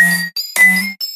Thank you.